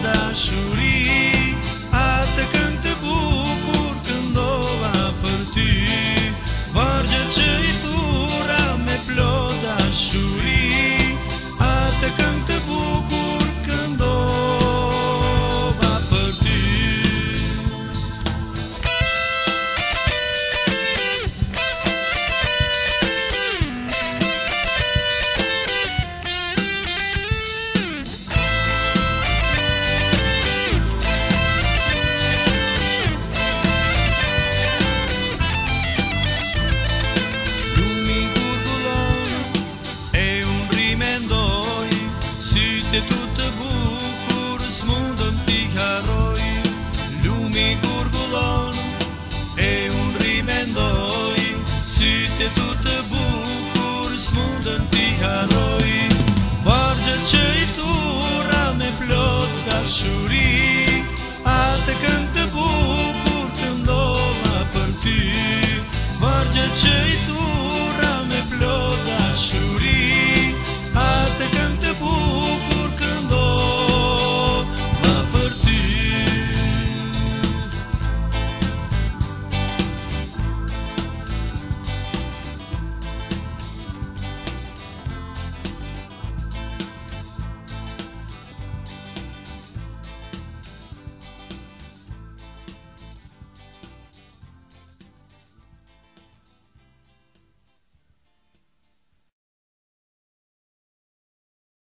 da Shuri.